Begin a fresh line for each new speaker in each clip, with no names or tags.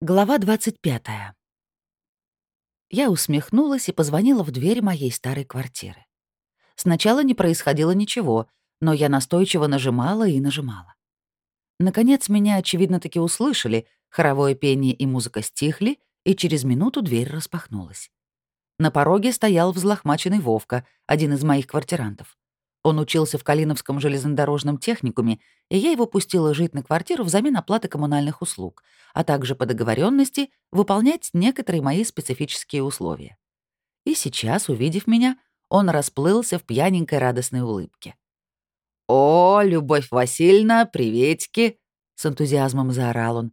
Глава 25. Я усмехнулась и позвонила в дверь моей старой квартиры. Сначала не происходило ничего, но я настойчиво нажимала и нажимала. Наконец меня, очевидно, таки услышали, хоровое пение и музыка стихли, и через минуту дверь распахнулась. На пороге стоял взлохмаченный Вовка, один из моих квартирантов. Он учился в Калиновском железнодорожном техникуме, и я его пустила жить на квартиру взамен оплаты коммунальных услуг, а также по договоренности выполнять некоторые мои специфические условия. И сейчас, увидев меня, он расплылся в пьяненькой радостной улыбке. «О, Любовь Васильевна, приветики!» — с энтузиазмом заорал он.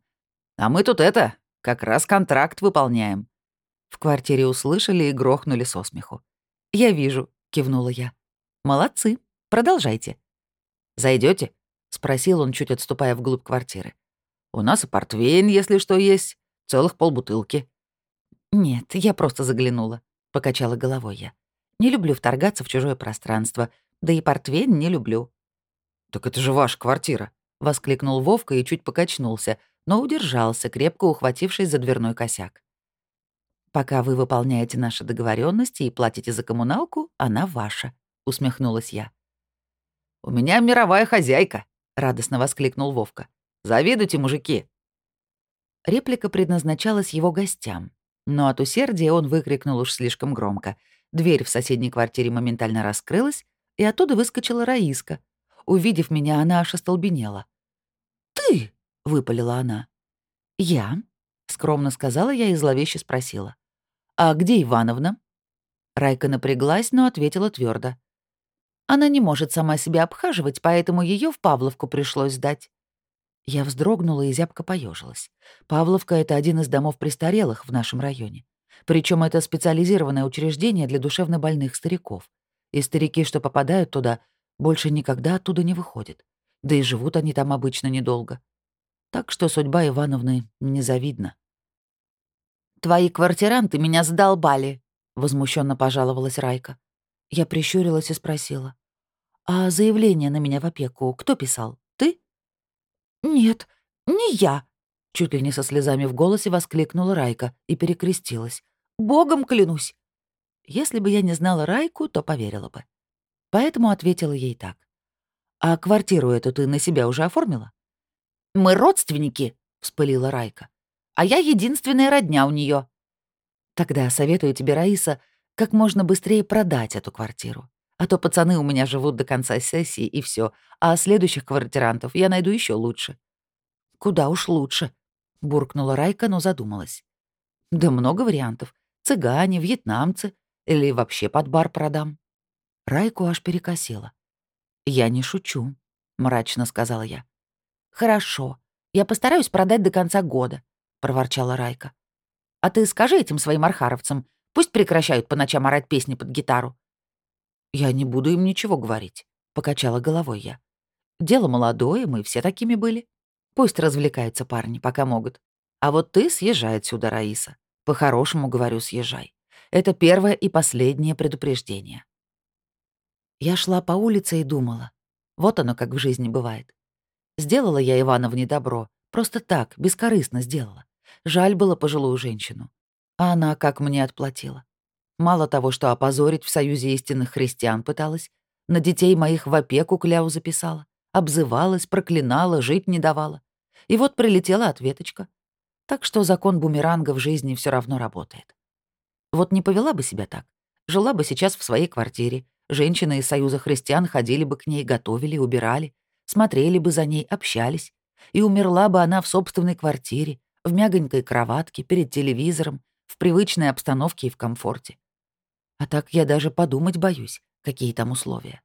«А мы тут это, как раз контракт выполняем». В квартире услышали и грохнули со смеху. «Я вижу», — кивнула я. «Молодцы. Продолжайте». Зайдете? спросил он, чуть отступая вглубь квартиры. «У нас и портвейн, если что есть. Целых полбутылки». «Нет, я просто заглянула», — покачала головой я. «Не люблю вторгаться в чужое пространство, да и портвейн не люблю». «Так это же ваша квартира», — воскликнул Вовка и чуть покачнулся, но удержался, крепко ухватившись за дверной косяк. «Пока вы выполняете наши договоренности и платите за коммуналку, она ваша», — усмехнулась я. «У меня мировая хозяйка», — радостно воскликнул Вовка. «Завидуйте, мужики». Реплика предназначалась его гостям, но от усердия он выкрикнул уж слишком громко. Дверь в соседней квартире моментально раскрылась, и оттуда выскочила Раиска. Увидев меня, она аж остолбенела. «Ты!» — выпалила она. «Я?» — скромно сказала я и зловеще спросила. «А где Ивановна?» Райка напряглась, но ответила твердо. Она не может сама себя обхаживать, поэтому ее в Павловку пришлось сдать. Я вздрогнула и зябко поежилась. Павловка — это один из домов престарелых в нашем районе. Причем это специализированное учреждение для душевнобольных стариков. И старики, что попадают туда, больше никогда оттуда не выходят. Да и живут они там обычно недолго. Так что судьба Ивановны незавидна. «Твои квартиранты меня задолбали», — возмущенно пожаловалась Райка. Я прищурилась и спросила. «А заявление на меня в опеку кто писал? Ты?» «Нет, не я», — чуть ли не со слезами в голосе воскликнула Райка и перекрестилась. «Богом клянусь!» Если бы я не знала Райку, то поверила бы. Поэтому ответила ей так. «А квартиру эту ты на себя уже оформила?» «Мы родственники», — вспылила Райка. «А я единственная родня у нее. «Тогда советую тебе, Раиса, как можно быстрее продать эту квартиру. А то пацаны у меня живут до конца сессии, и все, а следующих квартирантов я найду еще лучше». «Куда уж лучше», — буркнула Райка, но задумалась. «Да много вариантов. Цыгане, вьетнамцы или вообще под бар продам». Райку аж перекосила. «Я не шучу», — мрачно сказала я. «Хорошо. Я постараюсь продать до конца года», — проворчала Райка. «А ты скажи этим своим архаровцам, Пусть прекращают по ночам орать песни под гитару». «Я не буду им ничего говорить», — покачала головой я. «Дело молодое, мы все такими были. Пусть развлекаются парни, пока могут. А вот ты съезжай отсюда, Раиса. По-хорошему, говорю, съезжай. Это первое и последнее предупреждение». Я шла по улице и думала. Вот оно как в жизни бывает. Сделала я Ивановне добро. Просто так, бескорыстно сделала. Жаль было пожилую женщину. А она как мне отплатила? Мало того, что опозорить в Союзе истинных христиан пыталась, на детей моих в опеку кляу записала, обзывалась, проклинала, жить не давала. И вот прилетела ответочка. Так что закон бумеранга в жизни все равно работает. Вот не повела бы себя так. Жила бы сейчас в своей квартире. Женщины из Союза христиан ходили бы к ней, готовили, убирали, смотрели бы за ней, общались. И умерла бы она в собственной квартире, в мягонькой кроватке, перед телевизором, в привычной обстановке и в комфорте. А так я даже подумать боюсь, какие там условия.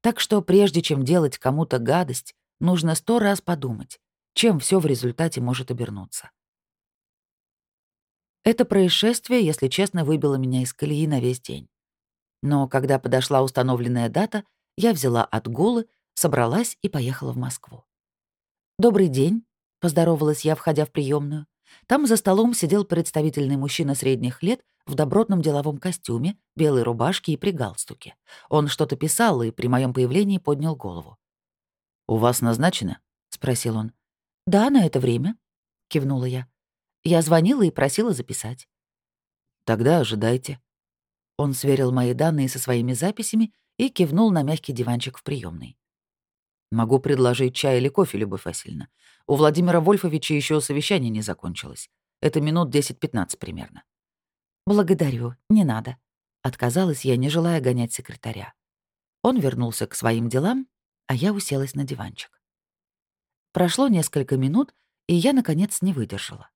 Так что прежде чем делать кому-то гадость, нужно сто раз подумать, чем все в результате может обернуться. Это происшествие, если честно, выбило меня из колеи на весь день. Но когда подошла установленная дата, я взяла отгулы, собралась и поехала в Москву. «Добрый день», — поздоровалась я, входя в приемную. Там за столом сидел представительный мужчина средних лет в добротном деловом костюме, белой рубашке и при галстуке. Он что-то писал и при моем появлении поднял голову. «У вас назначено?» — спросил он. «Да, на это время», — кивнула я. Я звонила и просила записать.
Тогда ожидайте.
Он сверил мои данные со своими записями и кивнул на мягкий диванчик в приемной.
Могу предложить чай или кофе, Любовь Васильевна. У Владимира Вольфовича еще совещание не закончилось. Это минут 10-15 примерно.
«Благодарю, не надо», — отказалась я, не желая гонять секретаря. Он вернулся к своим делам, а я уселась на диванчик. Прошло несколько минут, и я, наконец, не выдержала.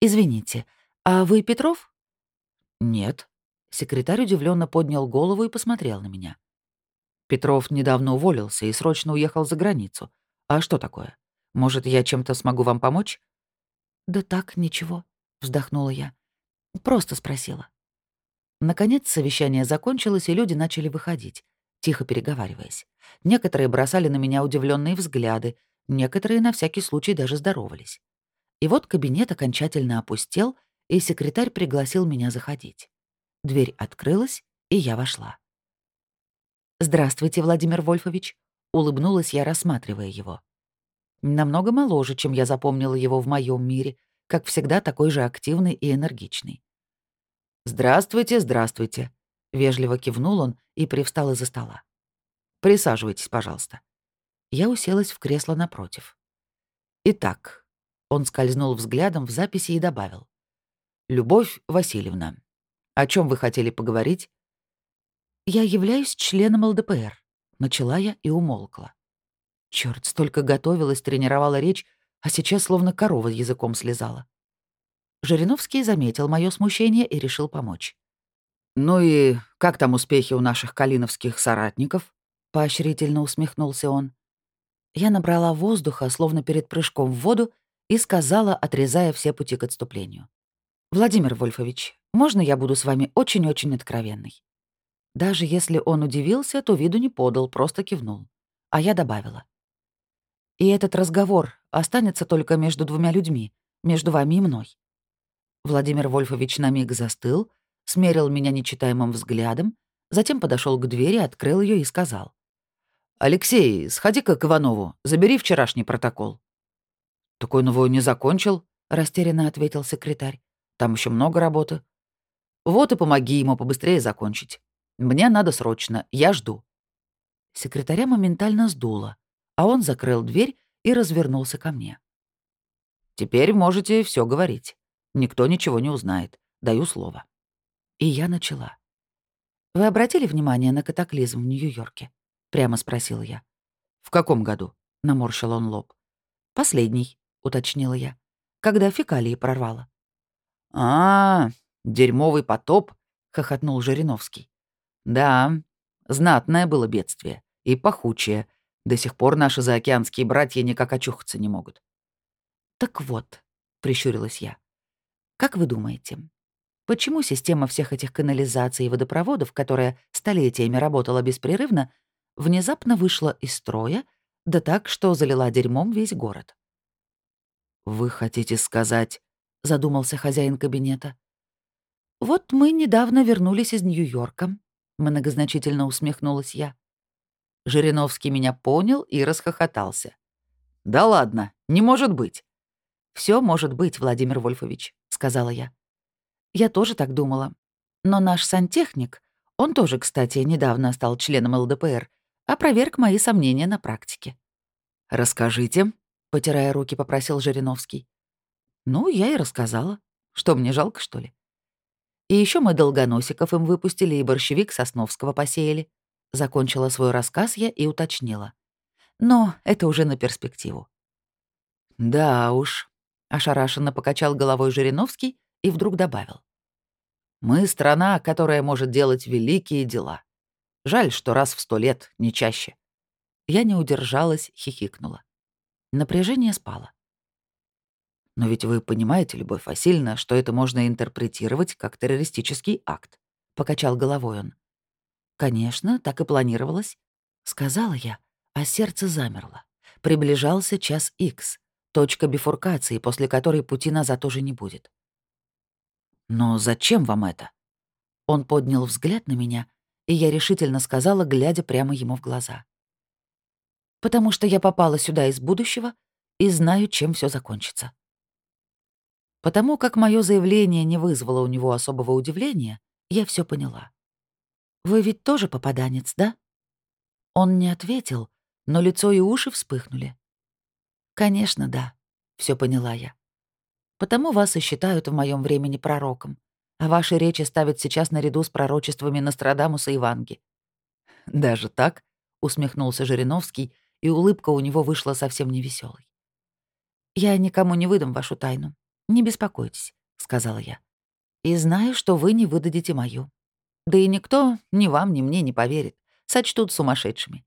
«Извините, а вы Петров?»
«Нет».
Секретарь удивленно поднял голову и посмотрел на меня.
Петров недавно уволился и срочно уехал за границу. А что такое? Может, я чем-то смогу вам помочь?
Да так, ничего, вздохнула я. Просто спросила. Наконец совещание закончилось, и люди начали выходить, тихо переговариваясь. Некоторые бросали на меня удивленные взгляды, некоторые на всякий случай даже здоровались. И вот кабинет окончательно опустел, и секретарь пригласил меня заходить. Дверь открылась, и я вошла. «Здравствуйте, Владимир Вольфович», — улыбнулась я, рассматривая его. Намного моложе, чем я запомнила его в моем мире, как всегда такой же активный и энергичный.
«Здравствуйте, здравствуйте», — вежливо кивнул он и привстал из-за стола. «Присаживайтесь, пожалуйста».
Я уселась в кресло напротив.
«Итак», — он скользнул взглядом в записи и добавил. «Любовь Васильевна, о чем вы хотели поговорить?»
«Я являюсь членом ЛДПР», — начала я и умолкла. Черт, столько готовилась, тренировала речь, а сейчас словно корова языком слезала. Жириновский заметил мое смущение и решил помочь.
«Ну и как там успехи у наших калиновских соратников?»
— поощрительно усмехнулся он. Я набрала воздуха, словно перед прыжком в воду, и сказала, отрезая все пути к отступлению. «Владимир Вольфович, можно я буду с вами очень-очень откровенной?» Даже если он удивился, то виду не подал, просто кивнул. А я добавила. «И этот разговор останется только между двумя людьми, между вами и мной. Владимир Вольфович на миг застыл, смерил меня нечитаемым взглядом, затем подошел к двери, открыл ее и сказал.
«Алексей, сходи-ка к Иванову, забери вчерашний протокол».
«Так он не закончил», — растерянно ответил секретарь. «Там еще много работы».
«Вот и помоги ему побыстрее закончить. Мне надо срочно, я жду».
Секретаря моментально сдуло, а он закрыл дверь и развернулся ко мне.
«Теперь можете все говорить». Никто ничего не узнает. Даю слово.
И я начала. «Вы обратили внимание на катаклизм в Нью-Йорке?» — прямо спросил я.
«В каком году?» — наморщил он лоб.
«Последний», — уточнила я. «Когда фекалии прорвало».
«А, -а дерьмовый потоп», — хохотнул Жириновский. «Да, знатное было бедствие. И пахучее. До сих пор наши заокеанские братья никак очухаться не могут».
«Так вот», — прищурилась я, как вы думаете, почему система всех этих канализаций и водопроводов, которая столетиями работала беспрерывно, внезапно вышла из строя, да так, что залила дерьмом весь город?
«Вы хотите сказать...» — задумался хозяин кабинета.
«Вот мы недавно вернулись из Нью-Йорка», — многозначительно усмехнулась я.
Жириновский меня понял и расхохотался. «Да ладно, не может быть».
Все может быть, Владимир Вольфович сказала я. Я тоже так думала. Но наш сантехник, он тоже, кстати, недавно стал членом ЛДПР, опроверг мои сомнения на практике.
«Расскажите», — потирая руки, попросил Жириновский.
«Ну, я и рассказала. Что, мне жалко, что ли?» И еще мы долгоносиков им выпустили и борщевик Сосновского посеяли. Закончила свой рассказ я и уточнила. Но это уже на перспективу.
«Да уж»,
Ошарашенно покачал головой Жириновский и вдруг добавил.
«Мы — страна, которая может делать великие дела. Жаль, что раз в сто лет, не чаще».
Я не удержалась, хихикнула. Напряжение спало.
«Но ведь вы понимаете, Любовь Васильевна, что это можно интерпретировать как террористический акт», — покачал головой он.
«Конечно, так и планировалось», — сказала я, а сердце замерло. Приближался час икс. Точка бифуркации, после которой пути назад уже не будет.
«Но зачем вам это?»
Он поднял взгляд на меня, и я решительно сказала, глядя прямо ему в глаза. «Потому что я попала сюда из будущего и знаю, чем все закончится». Потому как мое заявление не вызвало у него особого удивления, я все поняла. «Вы ведь тоже попаданец, да?» Он не ответил, но лицо и уши вспыхнули. «Конечно, да», — все поняла я. «Потому вас и считают в моем времени пророком, а ваши речи ставят сейчас наряду с пророчествами Нострадамуса и Ванги».
«Даже так?» — усмехнулся Жириновский, и улыбка у него вышла совсем невеселой.
«Я никому не выдам вашу тайну. Не беспокойтесь», — сказала я. «И знаю, что вы не выдадите мою. Да и никто, ни вам, ни мне не поверит. Сочтут сумасшедшими».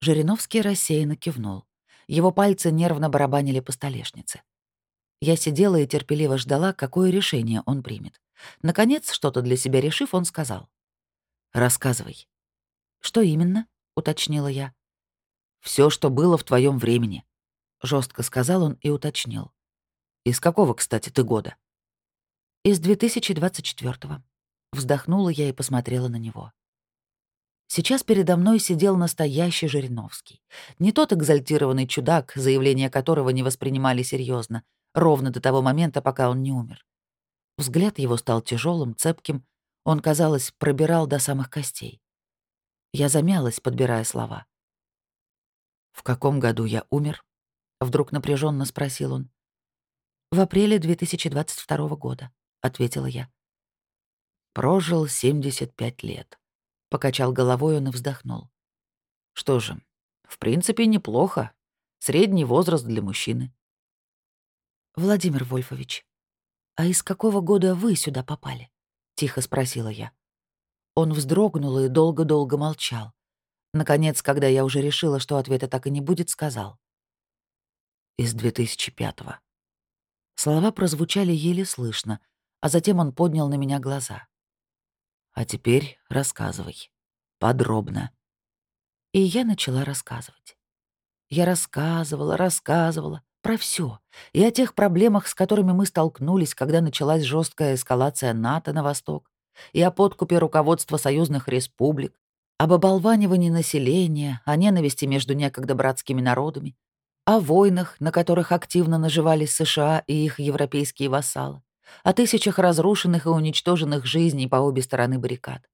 Жириновский рассеянно кивнул. Его пальцы нервно барабанили по столешнице. Я сидела и терпеливо ждала, какое решение он примет. Наконец, что-то для себя решив, он сказал.
«Рассказывай».
«Что именно?» — уточнила я.
Все, что было в твоем времени», — жестко сказал он и уточнил. Из какого, кстати, ты года?
Из 2024-го. Вздохнула я и посмотрела на него. Сейчас передо мной сидел настоящий Жириновский. Не тот экзальтированный чудак, заявления которого не воспринимали серьезно, ровно до того момента, пока он не умер. Взгляд его стал тяжелым, цепким, он, казалось, пробирал до самых костей. Я замялась, подбирая слова.
«В каком году я умер?» — вдруг напряженно спросил он.
«В апреле 2022 года», — ответила я.
«Прожил 75 лет», — покачал головой он и вздохнул. «Что же, в принципе, неплохо. Средний возраст для мужчины».
«Владимир Вольфович, а из какого года вы сюда попали?» — тихо спросила я. Он вздрогнул и долго-долго молчал. Наконец, когда я уже решила, что ответа так и не будет, сказал.
«Из 2005-го».
Слова прозвучали еле слышно, а затем он поднял на меня глаза.
«А теперь рассказывай. Подробно».
И я начала рассказывать. Я рассказывала, рассказывала про все и о тех проблемах, с которыми мы столкнулись, когда началась жесткая эскалация НАТО на восток, и о подкупе руководства союзных республик, об оболванивании населения, о ненависти между некогда братскими народами, о войнах, на которых активно наживались США и их европейские вассалы, о тысячах разрушенных и уничтоженных жизней по обе стороны баррикад,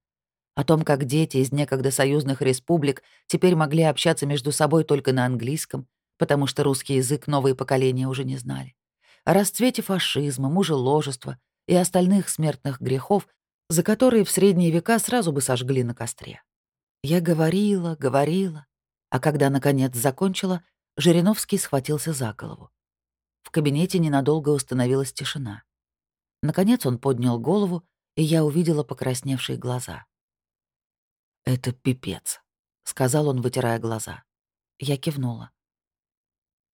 о том, как дети из некогда союзных республик теперь могли общаться между собой только на английском, потому что русский язык новые поколения уже не знали, о расцвете фашизма, мужеложества и остальных смертных грехов, за которые в средние века сразу бы сожгли на костре. Я говорила, говорила, а когда, наконец, закончила, Жириновский схватился за голову. В кабинете ненадолго установилась тишина. Наконец он поднял голову, и я увидела покрасневшие глаза.
«Это пипец», — сказал он, вытирая глаза.
Я кивнула.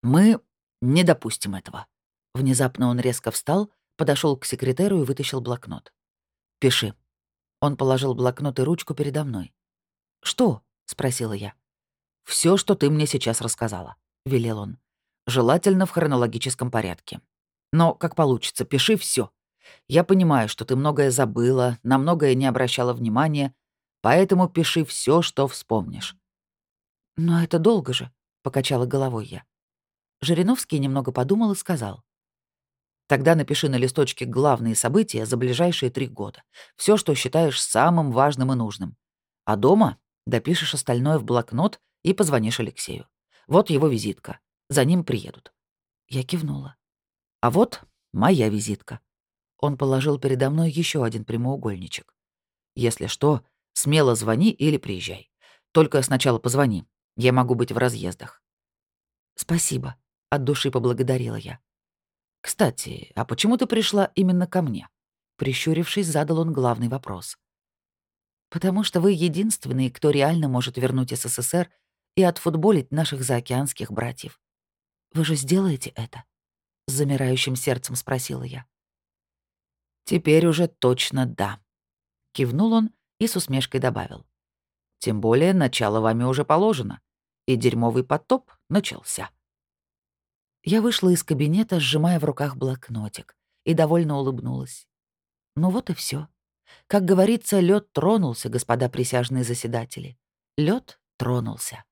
«Мы не допустим этого».
Внезапно он резко встал, подошел к секретеру и вытащил блокнот.
«Пиши».
Он положил блокнот и ручку передо мной. «Что?» — спросила я.
Все, что ты мне сейчас рассказала», — велел он. «Желательно в хронологическом порядке. Но, как получится, пиши все. Я понимаю, что ты многое забыла, на многое не обращала внимания, поэтому пиши все, что вспомнишь».
«Но это долго же», — покачала головой я. Жириновский немного подумал и сказал.
Тогда напиши на листочке главные события за ближайшие три года. Все, что считаешь самым важным и нужным. А дома допишешь остальное в блокнот и позвонишь Алексею. Вот его визитка. За ним приедут».
Я кивнула.
«А вот моя визитка». Он положил передо мной еще один прямоугольничек. «Если что, смело звони или приезжай. Только сначала позвони. Я могу быть в разъездах».
«Спасибо», — от души поблагодарила я.
«Кстати, а почему ты пришла именно ко мне?» Прищурившись, задал он главный вопрос.
«Потому что вы единственный, кто реально может вернуть СССР и отфутболить наших заокеанских братьев. Вы же сделаете это?» — с замирающим сердцем спросила я.
«Теперь уже точно да», — кивнул он и с усмешкой добавил. «Тем более начало вами уже положено, и дерьмовый потоп начался».
Я вышла из кабинета, сжимая в руках блокнотик, и довольно улыбнулась. Ну вот и все. Как говорится, лед тронулся, господа присяжные заседатели. Лед тронулся.